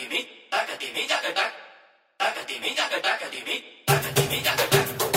Takadimi, takadakadimi, takadimi, takadak. Takadimi, takadakadimi, takadimi, takadak.